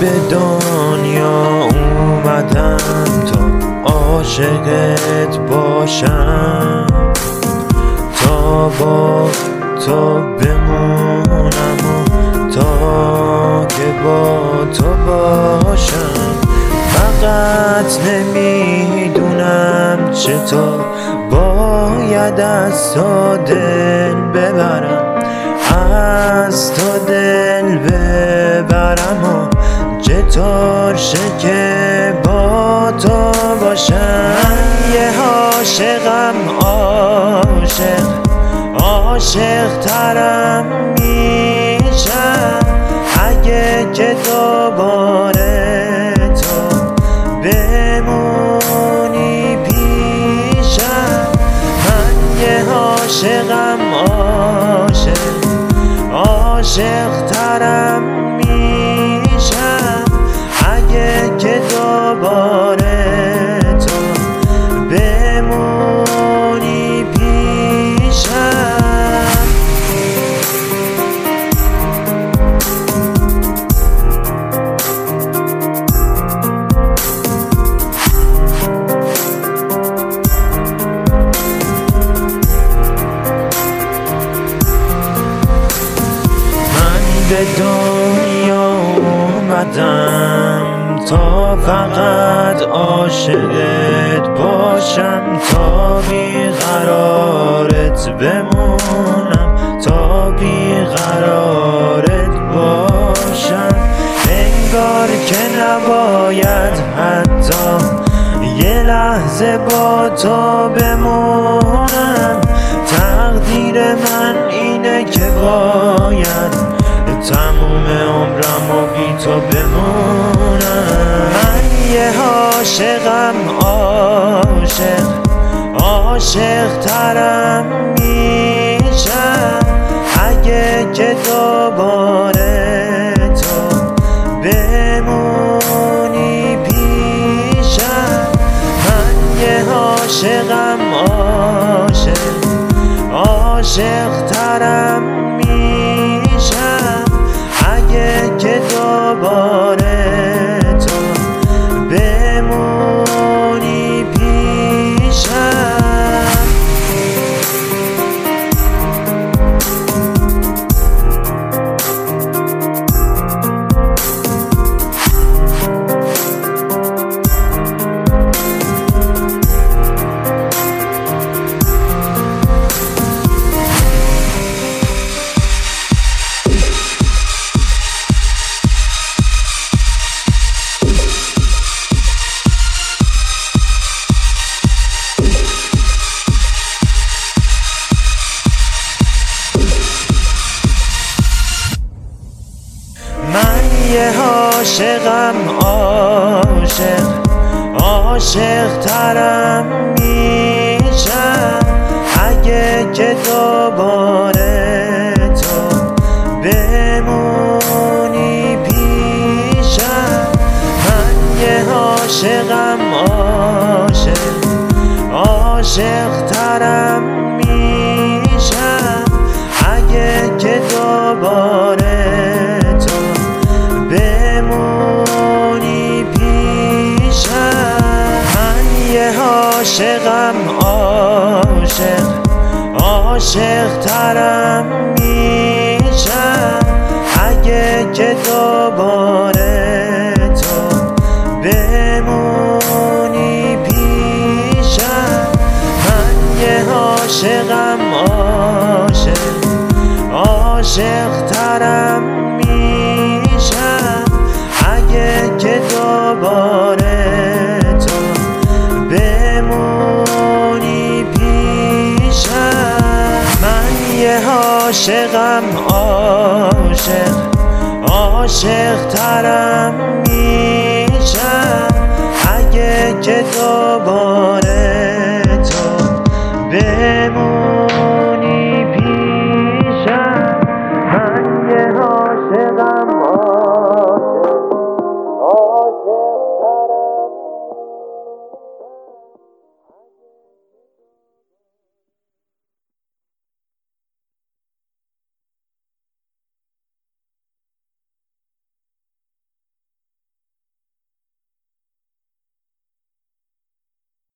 به دنیا اومدم تا عاشقت باشم. تا با تو بمونم و تا که با تو باشم. فقط نمی‌دونم چطور باید از تو دل ببرم. از تو دل ببرم و چطور که با تو باشم؟ یه عاشقم عاشق عاشق ترم میشم. اگه که دوباره تو بمونی پیشم من یه عاشقم عاشق عاشق ترم میشم. به دنیا اومدم تا فقط عاشقت باشم. تا بیقرارت بمونم تا بیقرارت باشم. انگار که نباید حتی یه لحظه با تو بمونم. عاشقم عاشق عاشق ترم میشم. اگه که دوباره تو بمونی پیشم من یه عاشقم عاشق عاشق عاشقم عاشق عاشق ترم میشم. اگه که دوباره تو بمونی پیشم من یه عاشقم عاشق عاشق. عاشق ترم میشم. اگه که دوباره که عاشقم عاشق عاشق ترم میشم. اگه که دوباره